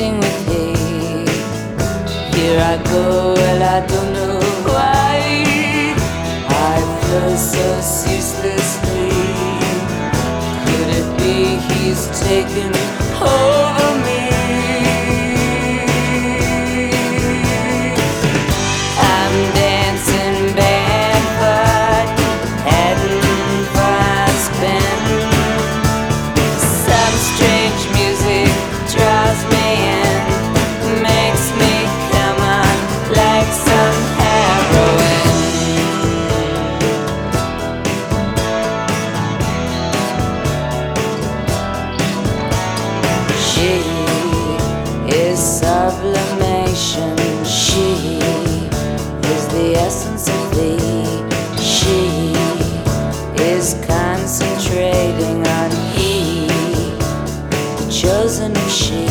acting with hate. Here I go, well, I don't know why. I feel so ceaselessly. Could it be he's taken over me? Chosen of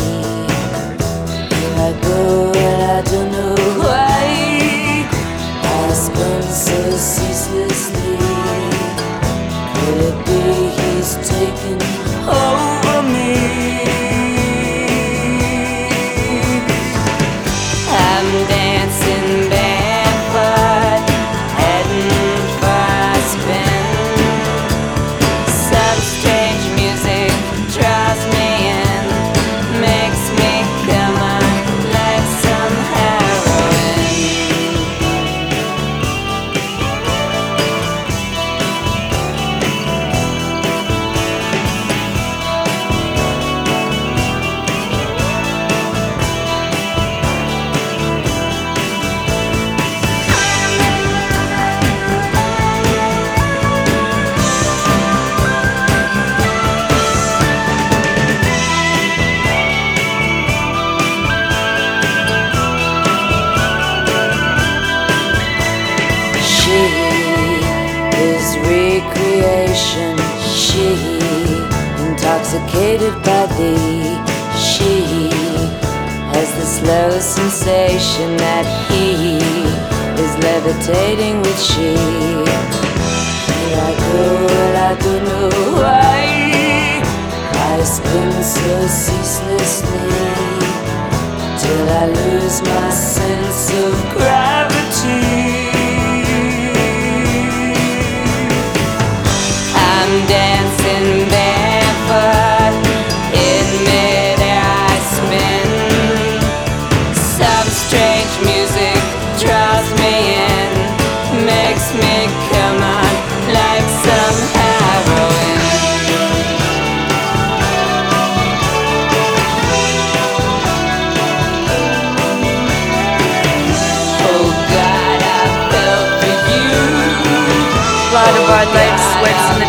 recreation. She intoxicated by thee. She has the slow sensation that he is levitating with she. And I don't know why. I spin so ceaselessly till I lose my sense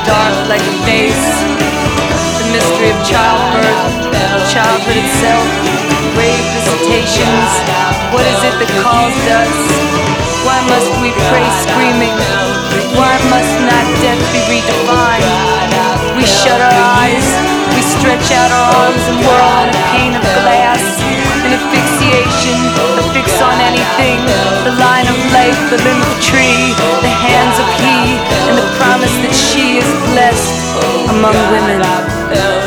dark like a face. The mystery of childbirth, childhood itself, grave visitations. What is it that calls us? Why must we pray screaming? Why must not death be redefined? We shut our eyes, we stretch out our arms and whirl on a pane of glass. An asphyxiation, a fix on anything. The line of life, the limb of tree, the hands of he, among women.